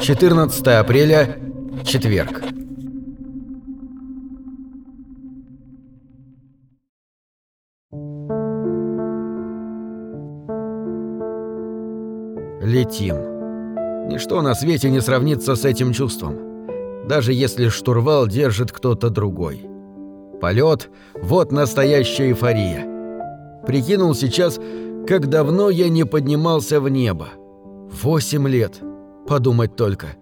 14 апреля, четверг. Летим. Ничто на свете не сравнится с этим чувством, даже если штурвал держит кто-то другой. Полет — вот настоящая эйфория. Прикинул сейчас, как давно я не поднимался в небо. Восемь лет. — Подумать только.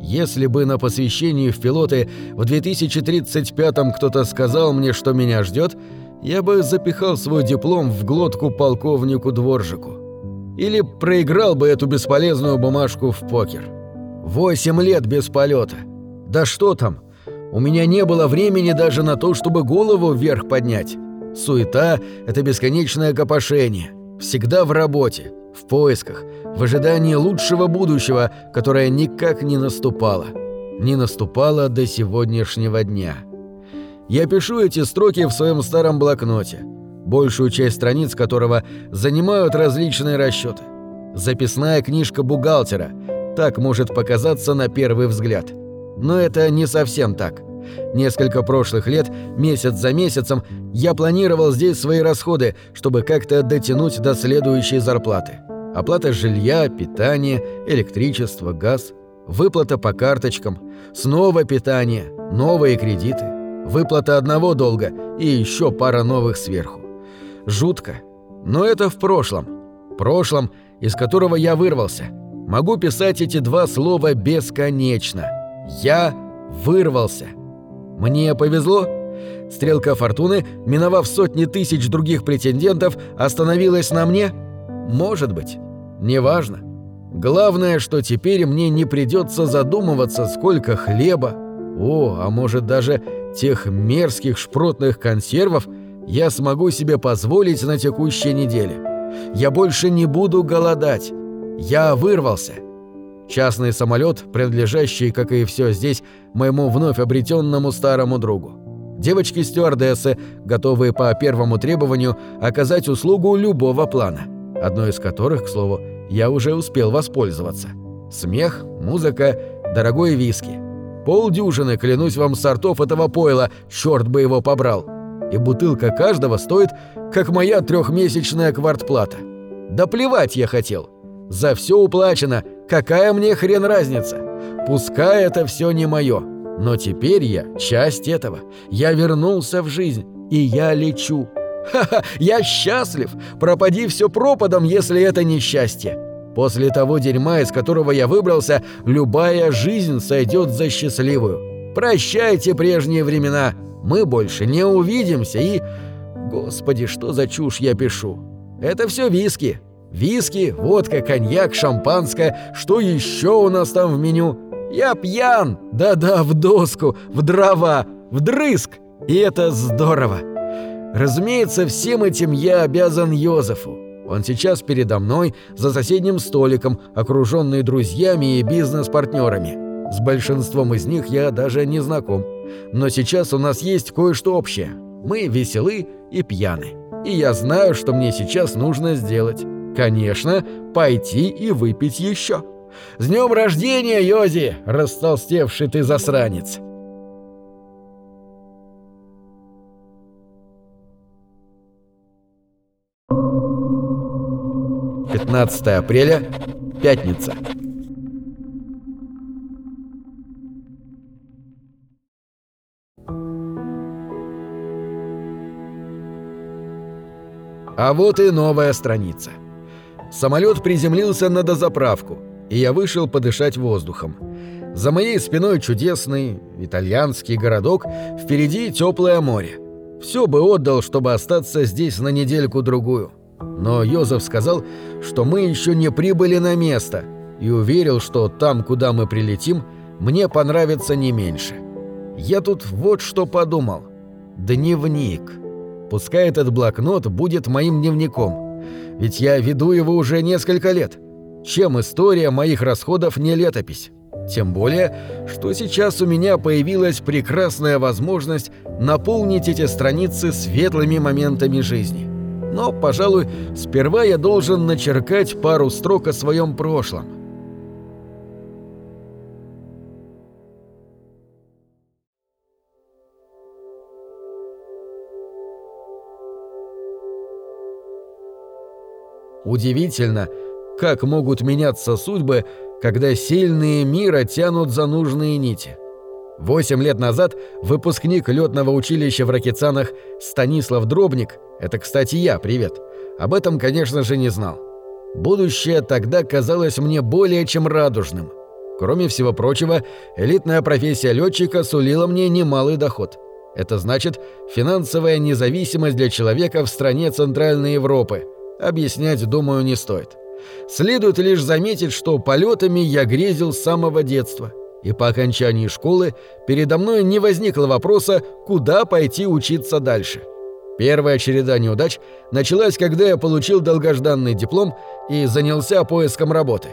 Если бы на посвящении в пилоты в 2035-м кто-то сказал мне, что меня ждет, я бы запихал свой диплом в глотку полковнику Дворжику. Или проиграл бы эту бесполезную бумажку в покер. Восемь лет без полета. Да что там? У меня не было времени даже на то, чтобы голову вверх поднять. Суета — это бесконечное копошение. Всегда в работе, в поисках, в ожидании лучшего будущего, которое никак не наступало. Не наступало до сегодняшнего дня. Я пишу эти строки в своем старом блокноте большую часть страниц которого занимают различные расчеты. Записная книжка бухгалтера. Так может показаться на первый взгляд. Но это не совсем так. Несколько прошлых лет, месяц за месяцем, я планировал здесь свои расходы, чтобы как-то дотянуть до следующей зарплаты. Оплата жилья, питание, электричество, газ, выплата по карточкам, снова питание, новые кредиты, выплата одного долга и еще пара новых сверху. Жутко. Но это в прошлом. Прошлом, из которого я вырвался. Могу писать эти два слова бесконечно. Я вырвался. Мне повезло? Стрелка фортуны, миновав сотни тысяч других претендентов, остановилась на мне? Может быть. Неважно. Главное, что теперь мне не придется задумываться, сколько хлеба, о, а может даже тех мерзких шпротных консервов, я смогу себе позволить на текущей неделе. Я больше не буду голодать. Я вырвался. Частный самолет, принадлежащий, как и все здесь, моему вновь обретенному старому другу. Девочки-стюардессы, готовые по первому требованию оказать услугу любого плана, одной из которых, к слову, я уже успел воспользоваться. Смех, музыка, дорогой виски. Полдюжины, клянусь вам, сортов этого пойла, черт бы его побрал и бутылка каждого стоит, как моя трехмесячная квартплата. Да плевать я хотел. За все уплачено, какая мне хрен разница? Пускай это все не мое, но теперь я часть этого. Я вернулся в жизнь, и я лечу. Ха-ха, я счастлив! Пропади все пропадом, если это не счастье. После того дерьма, из которого я выбрался, любая жизнь сойдет за счастливую. Прощайте прежние времена, мы больше не увидимся и... Господи, что за чушь я пишу? Это все виски. Виски, водка, коньяк, шампанское. Что еще у нас там в меню? Я пьян! Да-да, в доску, в дрова, в дрызг. И это здорово. Разумеется, всем этим я обязан Йозефу. Он сейчас передо мной за соседним столиком, окруженный друзьями и бизнес-партнерами. С большинством из них я даже не знаком. Но сейчас у нас есть кое-что общее. Мы веселы и пьяны. И я знаю, что мне сейчас нужно сделать. Конечно, пойти и выпить еще. С днем рождения, Йози, растолстевший ты засранец! Пятнадцатое апреля, пятница. А вот и новая страница. Самолет приземлился на дозаправку, и я вышел подышать воздухом. За моей спиной чудесный итальянский городок, впереди теплое море. Все бы отдал, чтобы остаться здесь на недельку-другую. Но Йозеф сказал, что мы еще не прибыли на место. и уверил, что там, куда мы прилетим, мне понравится не меньше. Я тут вот что подумал. Дневник. Пускай этот блокнот будет моим дневником. Ведь я веду его уже несколько лет. Чем история моих расходов не летопись? Тем более, что сейчас у меня появилась прекрасная возможность наполнить эти страницы светлыми моментами жизни. Но, пожалуй, сперва я должен начеркать пару строк о своем прошлом. Удивительно, как могут меняться судьбы, когда сильные мира тянут за нужные нити. Восемь лет назад выпускник летного училища в Ракицанах Станислав Дробник, это, кстати, я, привет, об этом, конечно же, не знал. Будущее тогда казалось мне более чем радужным. Кроме всего прочего, элитная профессия летчика сулила мне немалый доход. Это значит финансовая независимость для человека в стране Центральной Европы. Объяснять, думаю, не стоит. Следует лишь заметить, что полетами я грезил с самого детства, и по окончании школы передо мной не возникло вопроса, куда пойти учиться дальше. Первая череда неудач началась, когда я получил долгожданный диплом и занялся поиском работы.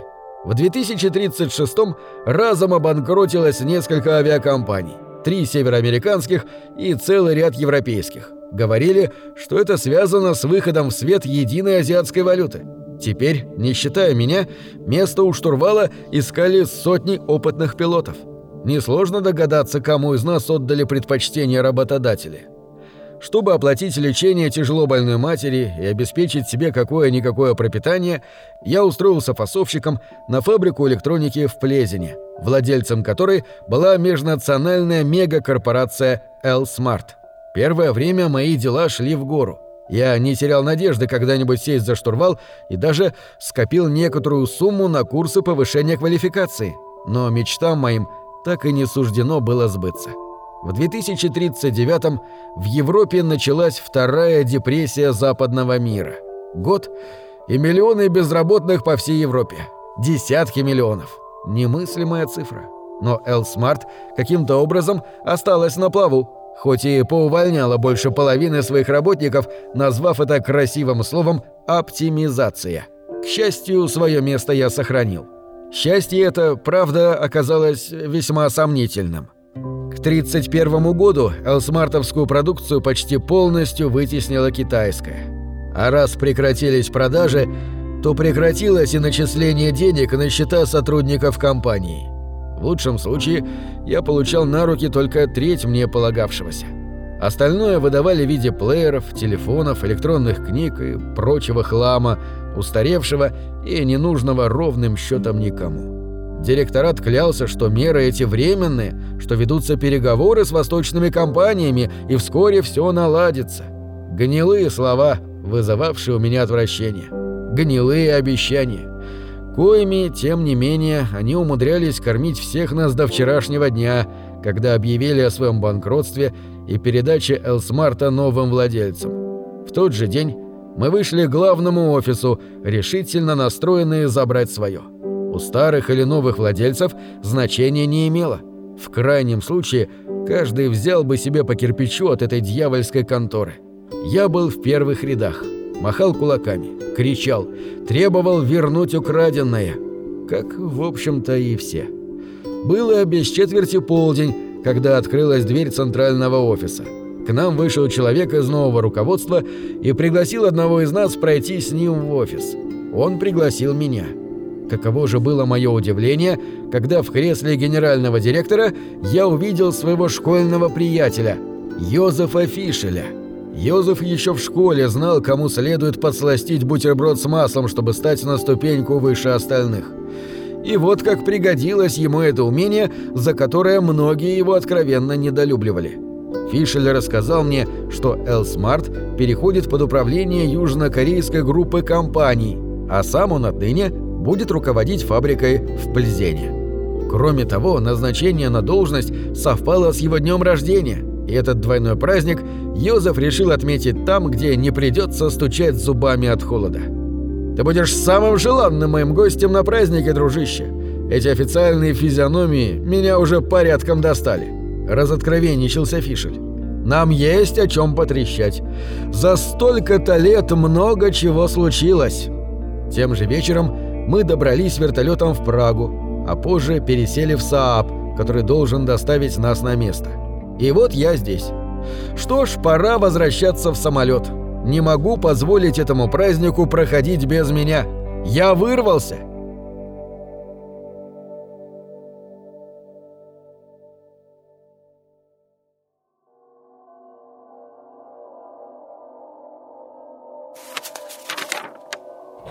В 2036-м разом обанкротилось несколько авиакомпаний, три североамериканских и целый ряд европейских. Говорили, что это связано с выходом в свет единой азиатской валюты – Теперь, не считая меня, место у штурвала искали сотни опытных пилотов. Несложно догадаться, кому из нас отдали предпочтение работодатели. Чтобы оплатить лечение тяжело больной матери и обеспечить себе какое-никакое пропитание, я устроился фасовщиком на фабрику электроники в Плезине, владельцем которой была межнациональная мегакорпорация L-Smart. Первое время мои дела шли в гору – я не терял надежды когда-нибудь сесть за штурвал и даже скопил некоторую сумму на курсы повышения квалификации. Но мечтам моим так и не суждено было сбыться. В 2039-м в Европе началась вторая депрессия западного мира. Год и миллионы безработных по всей Европе. Десятки миллионов. Немыслимая цифра. Но Элсмарт каким-то образом осталась на плаву хоть и поувольняла больше половины своих работников, назвав это красивым словом «оптимизация». К счастью, свое место я сохранил. Счастье это, правда, оказалось весьма сомнительным. К 1931 году элсмартовскую продукцию почти полностью вытеснила китайская. А раз прекратились продажи, то прекратилось и начисление денег на счета сотрудников компании – в лучшем случае я получал на руки только треть мне полагавшегося. Остальное выдавали в виде плееров, телефонов, электронных книг и прочего хлама, устаревшего и ненужного ровным счетом никому. Директорат клялся, что меры эти временные, что ведутся переговоры с восточными компаниями и вскоре все наладится. Гнилые слова, вызывавшие у меня отвращение. Гнилые обещания коими, тем не менее, они умудрялись кормить всех нас до вчерашнего дня, когда объявили о своем банкротстве и передаче Элсмарта новым владельцам. В тот же день мы вышли к главному офису, решительно настроенные забрать свое. У старых или новых владельцев значения не имело. В крайнем случае, каждый взял бы себе по кирпичу от этой дьявольской конторы. Я был в первых рядах – махал кулаками, кричал, требовал вернуть украденное, как, в общем-то, и все. Было без четверти полдень, когда открылась дверь центрального офиса. К нам вышел человек из нового руководства и пригласил одного из нас пройти с ним в офис. Он пригласил меня. Каково же было мое удивление, когда в кресле генерального директора я увидел своего школьного приятеля, Йозефа Фишеля. Йозеф еще в школе знал, кому следует подсластить бутерброд с маслом, чтобы стать на ступеньку выше остальных. И вот как пригодилось ему это умение, за которое многие его откровенно недолюбливали. Фишель рассказал мне, что Элсмарт переходит под управление южнокорейской группы компаний, а сам он отныне будет руководить фабрикой в Пльзене. Кроме того, назначение на должность совпало с его днем рождения – и этот двойной праздник Йозеф решил отметить там, где не придется стучать зубами от холода. Ты будешь самым желанным моим гостем на празднике, дружище. Эти официальные физиономии меня уже порядком достали. Разоткровенничался Фишель. Нам есть о чем потрещать. За столько-то лет много чего случилось. Тем же вечером мы добрались вертолетом в Прагу, а позже пересели в Сааб, который должен доставить нас на место. И вот я здесь. Что ж, пора возвращаться в самолет. Не могу позволить этому празднику проходить без меня. Я вырвался.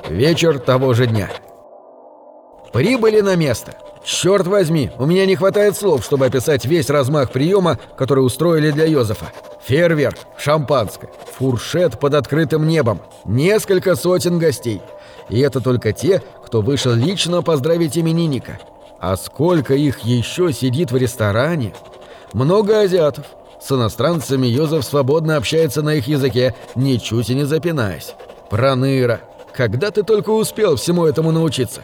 Вечер того же дня. Прибыли на место. Черт возьми, у меня не хватает слов, чтобы описать весь размах приема, который устроили для Йозефа. Фейерверк, шампанское, фуршет под открытым небом, несколько сотен гостей. И это только те, кто вышел лично поздравить именинника. А сколько их еще сидит в ресторане? Много азиатов. С иностранцами Йозеф свободно общается на их языке, ничуть и не запинаясь. Проныра. Когда ты только успел всему этому научиться?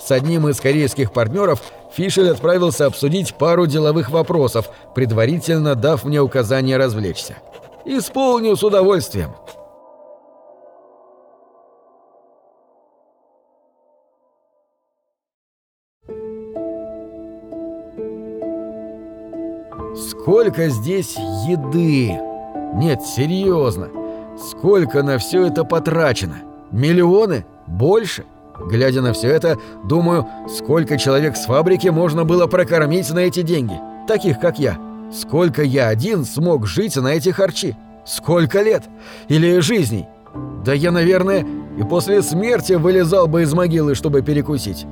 С одним из корейских партнеров Фишель отправился обсудить пару деловых вопросов, предварительно дав мне указание развлечься. «Исполню с удовольствием». Сколько здесь еды! Нет, серьезно. Сколько на все это потрачено? Миллионы? Больше? Глядя на все это, думаю, сколько человек с фабрики можно было прокормить на эти деньги, таких как я. Сколько я один смог жить на эти харчи? Сколько лет? Или жизней? Да я, наверное, и после смерти вылезал бы из могилы, чтобы перекусить.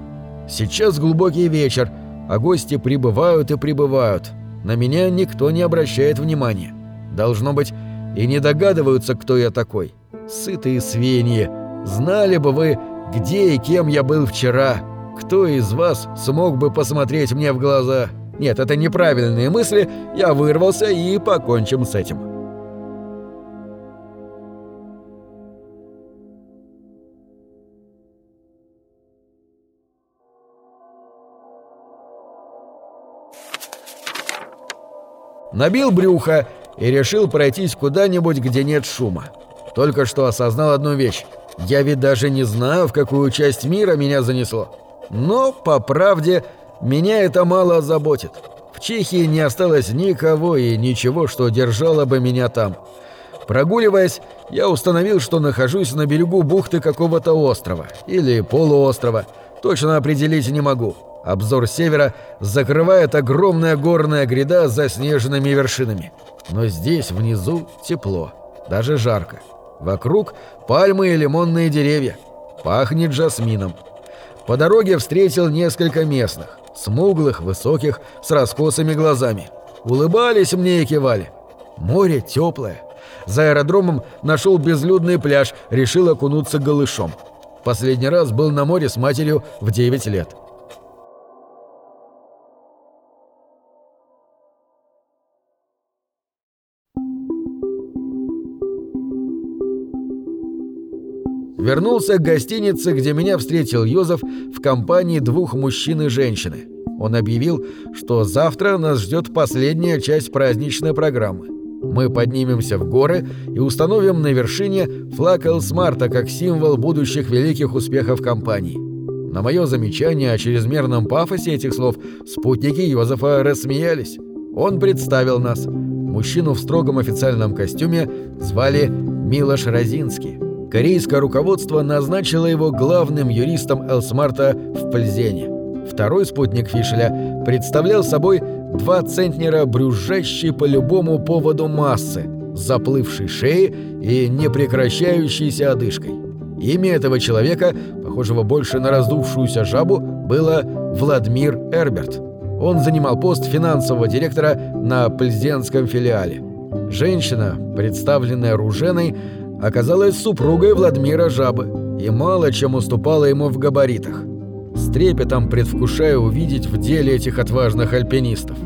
Сейчас глубокий вечер, а гости прибывают и прибывают. На меня никто не обращает внимания. Должно быть, и не догадываются, кто я такой. Сытые свиньи, Знали бы вы, где и кем я был вчера. Кто из вас смог бы посмотреть мне в глаза? Нет, это неправильные мысли. Я вырвался и покончим с этим. Набил брюхо и решил пройтись куда-нибудь, где нет шума. Только что осознал одну вещь. Я ведь даже не знаю, в какую часть мира меня занесло. Но, по правде, меня это мало заботит. В Чехии не осталось никого и ничего, что держало бы меня там. Прогуливаясь, я установил, что нахожусь на берегу бухты какого-то острова или полуострова. Точно определить не могу. Обзор севера закрывает огромная горная гряда с заснеженными вершинами. Но здесь внизу тепло, даже жарко. Вокруг пальмы и лимонные деревья. Пахнет жасмином. По дороге встретил несколько местных, смуглых, высоких, с раскосыми глазами. Улыбались мне и кивали. Море теплое. За аэродромом нашел безлюдный пляж, решил окунуться голышом. Последний раз был на море с матерью в 9 лет. Вернулся к гостинице, где меня встретил Йозеф в компании двух мужчин и женщины. Он объявил, что завтра нас ждет последняя часть праздничной программы. Мы поднимемся в горы и установим на вершине флаг Элсмарта как символ будущих великих успехов компании. На мое замечание о чрезмерном пафосе этих слов спутники Йозефа рассмеялись. Он представил нас. Мужчину в строгом официальном костюме звали Милош Розинский. Корейское руководство назначило его главным юристом Элсмарта в Пльзене. Второй спутник Фишеля представлял собой два центнера брюзжащей по любому поводу массы, заплывшей шеи и непрекращающейся одышкой. Имя этого человека, похожего больше на раздувшуюся жабу, было Владимир Эрберт. Он занимал пост финансового директора на Пльзенском филиале. Женщина, представленная Руженой, оказалась супругой Владимира Жабы и мало чем уступала ему в габаритах. С трепетом предвкушая увидеть в деле этих отважных альпинистов.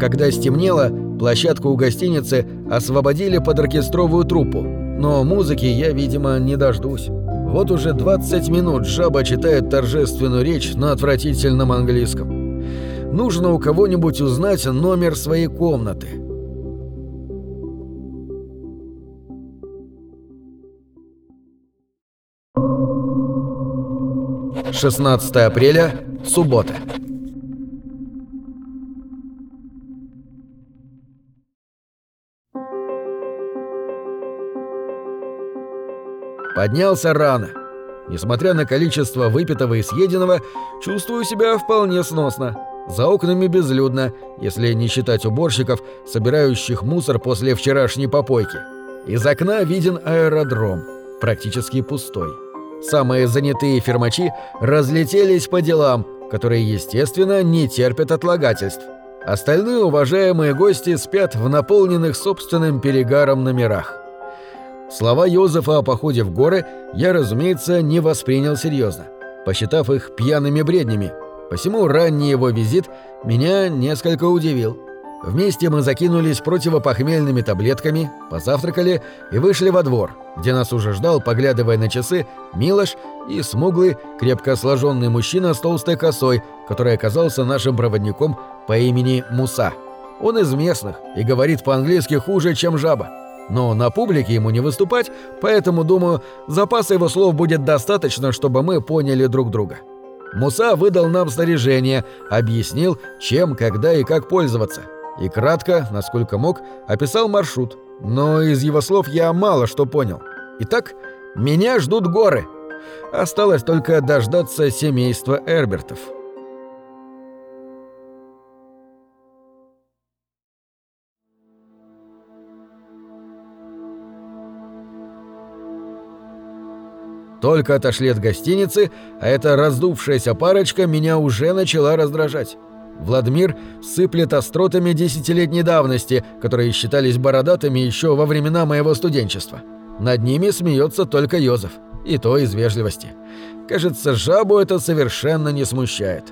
Когда стемнело, площадку у гостиницы освободили под оркестровую труппу, но музыки я, видимо, не дождусь. Вот уже 20 минут жаба читает торжественную речь на отвратительном английском. Нужно у кого-нибудь узнать номер своей комнаты. Шестнадцатое апреля, суббота. Поднялся рано. Несмотря на количество выпитого и съеденного, чувствую себя вполне сносно. За окнами безлюдно, если не считать уборщиков, собирающих мусор после вчерашней попойки. Из окна виден аэродром, практически пустой. Самые занятые фермачи разлетелись по делам, которые, естественно, не терпят отлагательств. Остальные уважаемые гости спят в наполненных собственным перегаром номерах. Слова Йозефа о походе в горы я, разумеется, не воспринял серьезно, посчитав их пьяными бреднями. Посему ранний его визит меня несколько удивил. Вместе мы закинулись противопохмельными таблетками, позавтракали и вышли во двор, где нас уже ждал, поглядывая на часы, Милош и смуглый, крепко сложенный мужчина с толстой косой, который оказался нашим проводником по имени Муса. Он из местных и говорит по-английски хуже, чем жаба. Но на публике ему не выступать, поэтому, думаю, запаса его слов будет достаточно, чтобы мы поняли друг друга. Муса выдал нам снаряжение, объяснил, чем, когда и как пользоваться. И кратко, насколько мог, описал маршрут. Но из его слов я мало что понял. Итак, меня ждут горы. Осталось только дождаться семейства Эрбертов. Только отошли от гостиницы, а эта раздувшаяся парочка меня уже начала раздражать. Владимир сыплет остротами десятилетней давности, которые считались бородатыми еще во времена моего студенчества. Над ними смеется только Йозеф, и то из вежливости. Кажется, жабу это совершенно не смущает.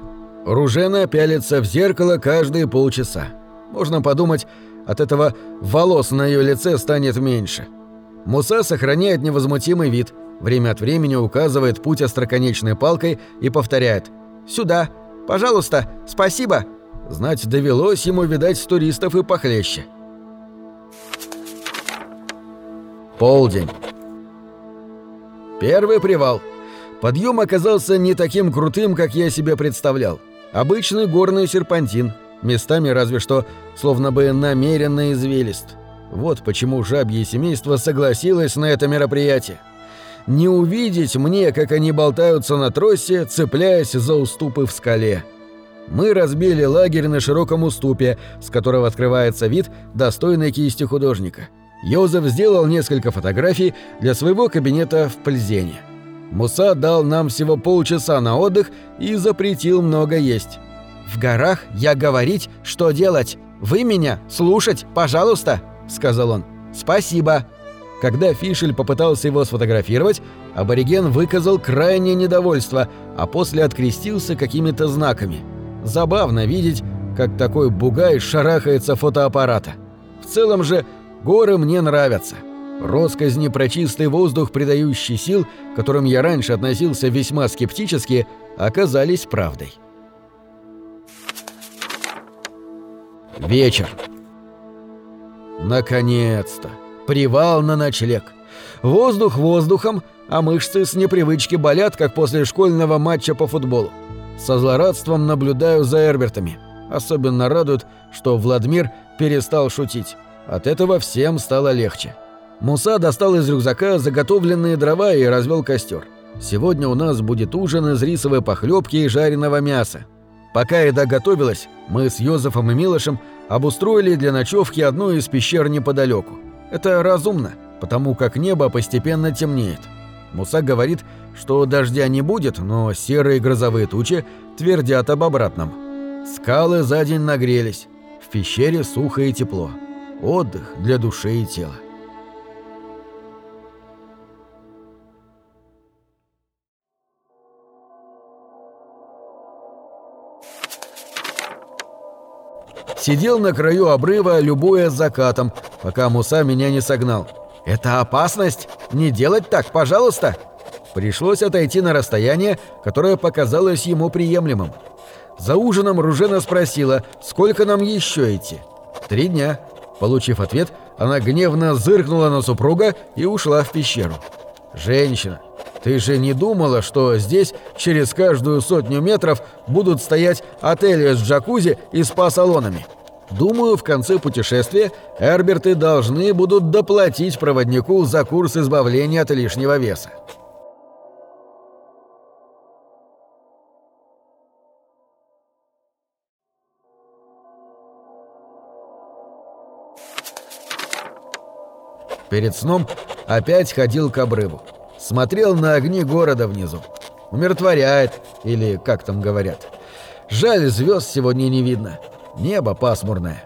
Ружена пялится в зеркало каждые полчаса. Можно подумать, от этого волос на ее лице станет меньше. Муса сохраняет невозмутимый вид – Время от времени указывает путь остроконечной палкой и повторяет «Сюда! Пожалуйста! Спасибо!» Знать довелось ему видать туристов и похлеще. Полдень. Первый привал. Подъем оказался не таким крутым, как я себе представлял. Обычный горный серпантин, местами разве что словно бы намеренно извилист. Вот почему жабье семейство согласилось на это мероприятие не увидеть мне, как они болтаются на тросе, цепляясь за уступы в скале. Мы разбили лагерь на широком уступе, с которого открывается вид достойной кисти художника. Йозеф сделал несколько фотографий для своего кабинета в Пльзене. Муса дал нам всего полчаса на отдых и запретил много есть. «В горах я говорить, что делать. Вы меня слушать, пожалуйста», — сказал он. «Спасибо». Когда Фишель попытался его сфотографировать, абориген выказал крайнее недовольство, а после открестился какими-то знаками. Забавно видеть, как такой бугай шарахается фотоаппарата. В целом же горы мне нравятся. Росказни про чистый воздух, придающий сил, к которым я раньше относился весьма скептически, оказались правдой. Вечер. Наконец-то. Привал на ночлег. Воздух воздухом, а мышцы с непривычки болят, как после школьного матча по футболу. Со злорадством наблюдаю за Эрбертами. Особенно радует, что Владимир перестал шутить. От этого всем стало легче. Муса достал из рюкзака заготовленные дрова и развел костер. Сегодня у нас будет ужин из рисовой похлебки и жареного мяса. Пока еда готовилась, мы с Йозефом и Милошем обустроили для ночевки одну из пещер неподалеку. Это разумно, потому как небо постепенно темнеет. Муса говорит, что дождя не будет, но серые грозовые тучи твердят об обратном. Скалы за день нагрелись, в пещере сухо и тепло. Отдых для души и тела. Сидел на краю обрыва, любуя закатом, пока Муса меня не согнал. «Это опасность? Не делать так, пожалуйста!» Пришлось отойти на расстояние, которое показалось ему приемлемым. За ужином Ружена спросила, сколько нам еще идти. «Три дня». Получив ответ, она гневно зыркнула на супруга и ушла в пещеру. «Женщина, ты же не думала, что здесь через каждую сотню метров будут стоять отели с джакузи и спа-салонами?» Думаю, в конце путешествия Эрберты должны будут доплатить проводнику за курс избавления от лишнего веса. Перед сном опять ходил к обрыву. Смотрел на огни города внизу. Умиротворяет, или как там говорят. Жаль, звезд сегодня не видно. Небо пасмурное.